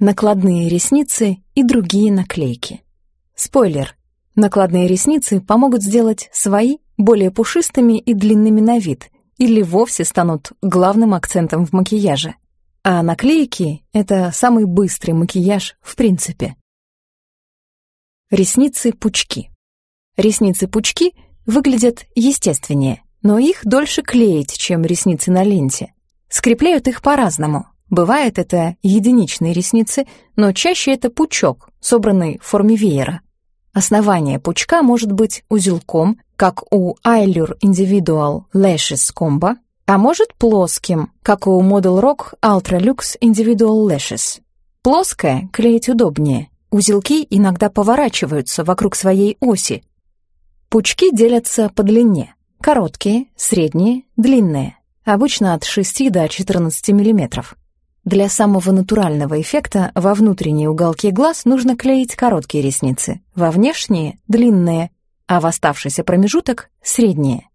накладные ресницы и другие наклейки. Спойлер. Накладные ресницы помогут сделать свои более пушистыми и длинными на вид или вовсе станут главным акцентом в макияже. А наклейки — это самый быстрый макияж в принципе. Ресницы-пучки. Ресницы-пучки выглядят естественнее, но их дольше клеить, чем ресницы на ленте. Скрепляют их по-разному. Бывает это единичные ресницы, но чаще это пучок, собранный в форме веера. Основание пучка может быть узелком, как у Eyelure Individual Lashes Combo, а может плоским, как у Model Rock Ultra Luxe Individual Lashes. Плоское клеить удобнее. Узелки иногда поворачиваются вокруг своей оси. Пучки делятся по длине. Короткие, средние, длинные. Обычно от 6 до 14 мм. Для самого натурального эффекта во внутренние уголки глаз нужно клеить короткие ресницы, во внешние — длинные, а в оставшийся промежуток — средние.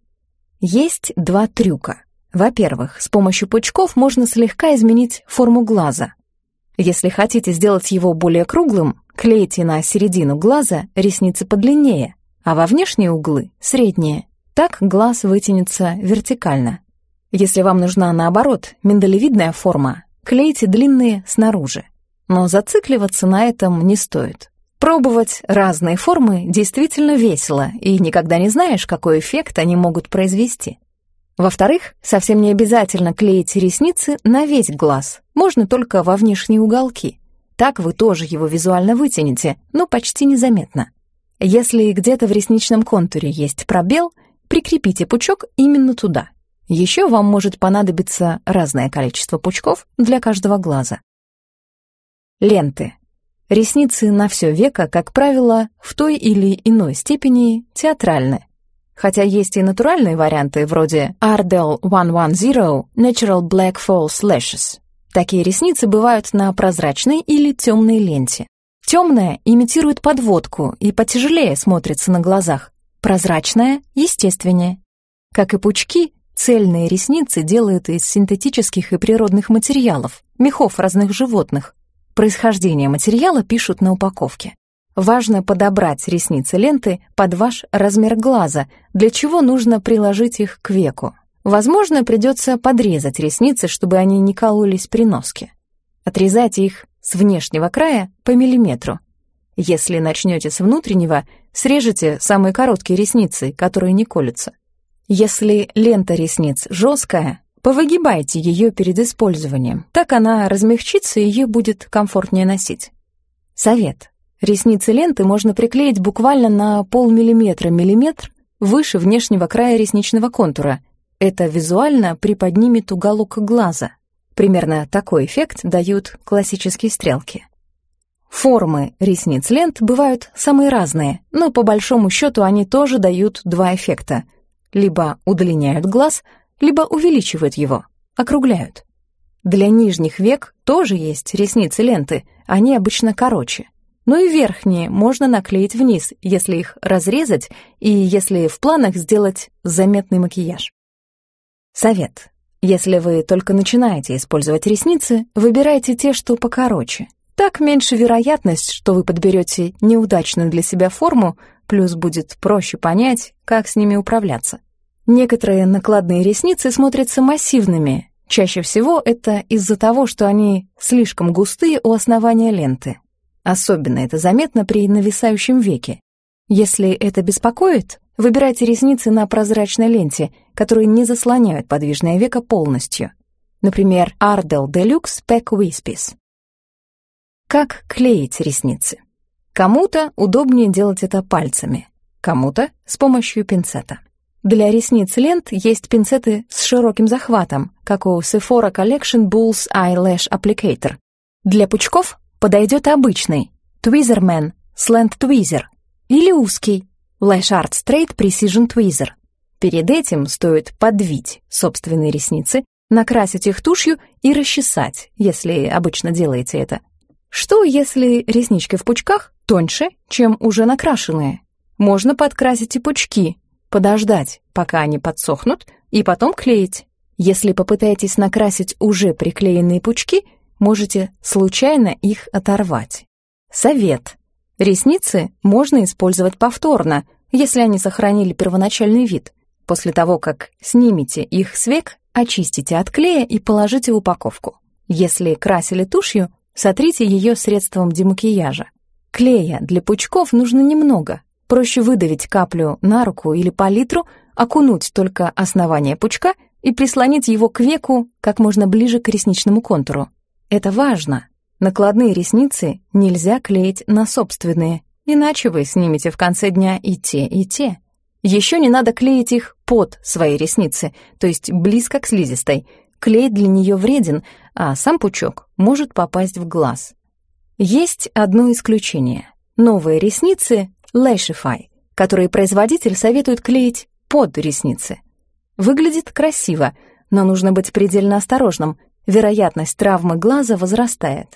Есть два трюка. Во-первых, с помощью пучков можно слегка изменить форму глаза. Если хотите сделать его более круглым, клейте на середину глаза ресницы подлиннее, а во внешние углы — средние. Так глаз вытянется вертикально. Если вам нужна, наоборот, миндалевидная форма, клейте длинные снаружи. Но зацикливаться на этом не стоит. Пробовать разные формы действительно весело, и никогда не знаешь, какой эффект они могут произвести. Во-вторых, совсем не обязательно клеить ресницы на весь глаз, можно только во внешние уголки. Так вы тоже его визуально вытянете, но почти незаметно. Если где-то в ресничном контуре есть пробел — Прикрепите пучок именно туда. Еще вам может понадобиться разное количество пучков для каждого глаза. Ленты. Ресницы на все веко, как правило, в той или иной степени театральны. Хотя есть и натуральные варианты, вроде Ardell 110 Natural Black False Lashes. Такие ресницы бывают на прозрачной или темной ленте. Темная имитирует подводку и потяжелее смотрится на глазах, Прозрачная, естественнее. Как и пучки, цельные ресницы делают из синтетических и природных материалов, мехов разных животных. Происхождение материала пишут на упаковке. Важно подобрать ресницы ленты под ваш размер глаза, для чего нужно приложить их к веку. Возможно, придется подрезать ресницы, чтобы они не кололись при носке. Отрезайте их с внешнего края по миллиметру, если начнете с внутреннего, срежете самые короткие ресницы, которые не колются. Если лента ресниц жесткая, повыгибайте ее перед использованием. Так она размягчится и ее будет комфортнее носить. Совет. Ресницы ленты можно приклеить буквально на полмиллиметра-миллиметр выше внешнего края ресничного контура. Это визуально приподнимет уголок глаза. Примерно такой эффект дают классические стрелки. Формы ресниц лент бывают самые разные, но по большому счету они тоже дают два эффекта. Либо удлиняют глаз, либо увеличивают его, округляют. Для нижних век тоже есть ресницы ленты, они обычно короче. Но и верхние можно наклеить вниз, если их разрезать и если в планах сделать заметный макияж. Совет. Если вы только начинаете использовать ресницы, выбирайте те, что покороче. Так меньше вероятность, что вы подберете неудачную для себя форму, плюс будет проще понять, как с ними управляться. Некоторые накладные ресницы смотрятся массивными. Чаще всего это из-за того, что они слишком густые у основания ленты. Особенно это заметно при нависающем веке. Если это беспокоит, выбирайте ресницы на прозрачной ленте, которые не заслоняют подвижное веко полностью. Например, Ardell Deluxe Pack Wispies. Как клеить ресницы? Кому-то удобнее делать это пальцами, кому-то с помощью пинцета. Для ресниц лент есть пинцеты с широким захватом, как у Sephora Collection Bulls Eyelash Applicator. Для пучков подойдет обычный Tweezerman Slant Tweezer или узкий Lash Art Straight Precision Tweezer. Перед этим стоит подвить собственные ресницы, накрасить их тушью и расчесать, если обычно делаете это. Что, если реснички в пучках тоньше, чем уже накрашенные? Можно подкрасить и пучки, подождать, пока они подсохнут, и потом клеить. Если попытаетесь накрасить уже приклеенные пучки, можете случайно их оторвать. Совет. Ресницы можно использовать повторно, если они сохранили первоначальный вид. После того, как снимете их с век, очистите от клея и положите в упаковку. Если красили тушью, сотрите ее средством демакияжа. Клея для пучков нужно немного. Проще выдавить каплю на руку или палитру, окунуть только основание пучка и прислонить его к веку как можно ближе к ресничному контуру. Это важно. Накладные ресницы нельзя клеить на собственные, иначе вы снимете в конце дня и те, и те. Еще не надо клеить их под свои ресницы, то есть близко к слизистой. Клей для нее вреден, а сам пучок может попасть в глаз. Есть одно исключение. Новые ресницы Lashify, которые производитель советует клеить под ресницы. Выглядит красиво, но нужно быть предельно осторожным. Вероятность травмы глаза возрастает.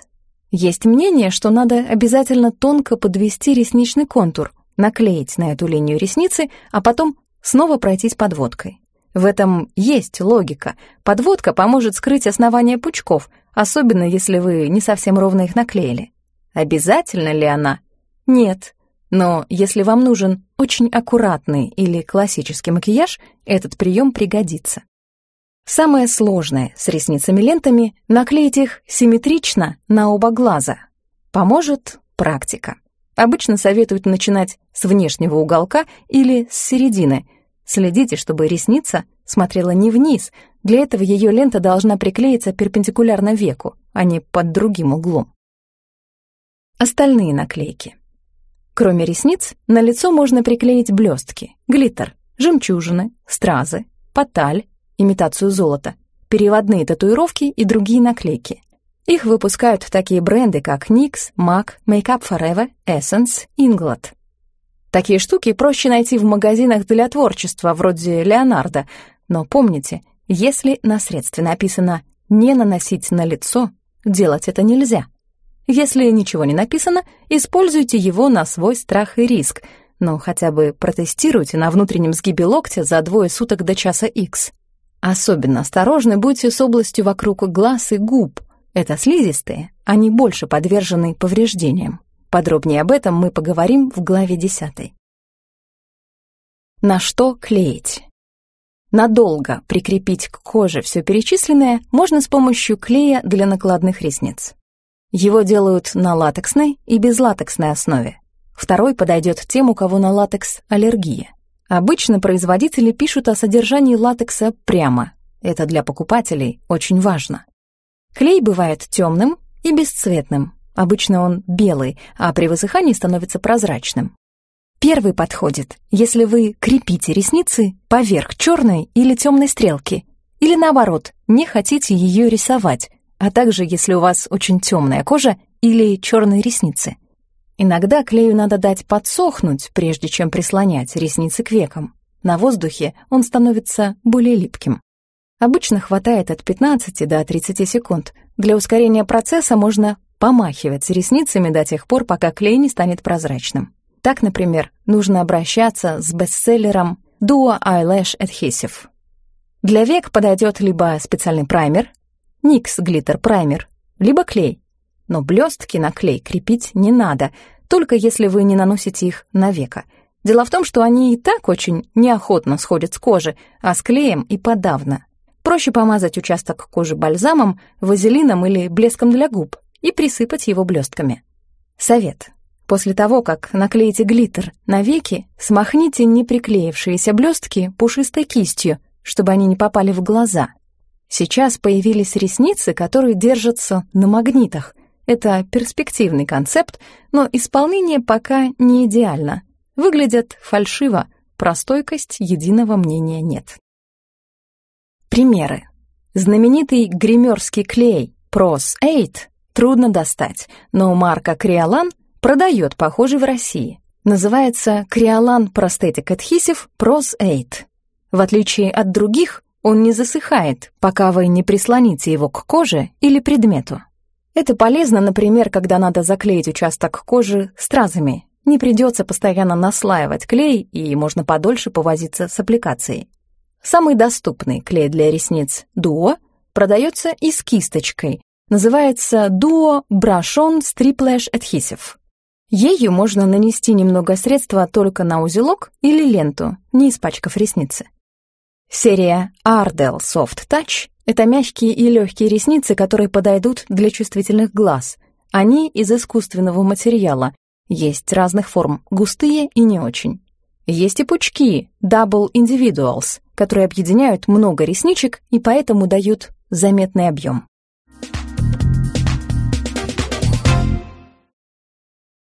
Есть мнение, что надо обязательно тонко подвести ресничный контур, наклеить на эту линию ресницы, а потом снова пройтись подводкой. В этом есть логика. Подводка поможет скрыть основание пучков, особенно если вы не совсем ровно их наклеили. Обязательно ли она? Нет. Но если вам нужен очень аккуратный или классический макияж, этот прием пригодится. Самое сложное с ресницами-лентами — наклеить их симметрично на оба глаза. Поможет практика. Обычно советуют начинать с внешнего уголка или с середины. Следите, чтобы ресница смотрела не вниз. Для этого ее лента должна приклеиться перпендикулярно веку, а не под другим углом. Остальные наклейки. Кроме ресниц, на лицо можно приклеить блестки, глиттер, жемчужины, стразы, поталь, имитацию золота, переводные татуировки и другие наклейки. Их выпускают такие бренды, как NYX, MAC, Make Up Forever, Essence, Inglot. Такие штуки проще найти в магазинах для творчества, вроде Леонардо, но помните, если на средстве написано «не наносить на лицо», делать это нельзя — если ничего не написано, используйте его на свой страх и риск, но хотя бы протестируйте на внутреннем сгибе локтя за двое суток до часа X. Особенно осторожны будьте с областью вокруг глаз и губ. Это слизистые, они больше подвержены повреждениям. Подробнее об этом мы поговорим в главе 10. На что клеить? Надолго прикрепить к коже все перечисленное можно с помощью клея для накладных ресниц. Его делают на латексной и безлатексной основе. Второй подойдет тем, у кого на латекс аллергия. Обычно производители пишут о содержании латекса прямо. Это для покупателей очень важно. Клей бывает темным и бесцветным. Обычно он белый, а при высыхании становится прозрачным. Первый подходит, если вы крепите ресницы поверх черной или темной стрелки, или наоборот, не хотите ее рисовать, а также если у вас очень темная кожа или черные ресницы. Иногда клею надо дать подсохнуть, прежде чем прислонять ресницы к векам. На воздухе он становится более липким. Обычно хватает от 15 до 30 секунд. Для ускорения процесса можно помахивать ресницами до тех пор, пока клей не станет прозрачным. Так, например, нужно обращаться с бестселлером Duo Eyelash Adhesive. Для век подойдет либо специальный праймер, Никс глиттер праймер, либо клей. Но блестки на клей крепить не надо, только если вы не наносите их на века. Дело в том, что они и так очень неохотно сходят с кожи, а с клеем и подавно. Проще помазать участок кожи бальзамом, вазелином или блеском для губ и присыпать его блестками. Совет. После того, как наклеите глиттер на веки, смахните неприклеившиеся блестки пушистой кистью, чтобы они не попали в глаза — Сейчас появились ресницы, которые держатся на магнитах. Это перспективный концепт, но исполнение пока не идеально. Выглядят фальшиво, про стойкость единого мнения нет. Примеры. Знаменитый гримерский клей Pros 8 трудно достать, но марка Криолан продает похожий в России. Называется Криолан Prosthetic Adhesive Pros 8. В отличие от других, он не засыхает, пока вы не прислоните его к коже или предмету. Это полезно, например, когда надо заклеить участок кожи стразами. Не придется постоянно наслаивать клей, и можно подольше повозиться с аппликацией. Самый доступный клей для ресниц Duo продается и с кисточкой, называется Duo Brush On Striplash Adhesive. Ею можно нанести немного средства только на узелок или ленту, не испачкав ресницы. Серия Ardell Soft Touch — это мягкие и легкие ресницы, которые подойдут для чувствительных глаз. Они из искусственного материала, есть разных форм, густые и не очень. Есть и пучки, Double Individuals, которые объединяют много ресничек и поэтому дают заметный объем.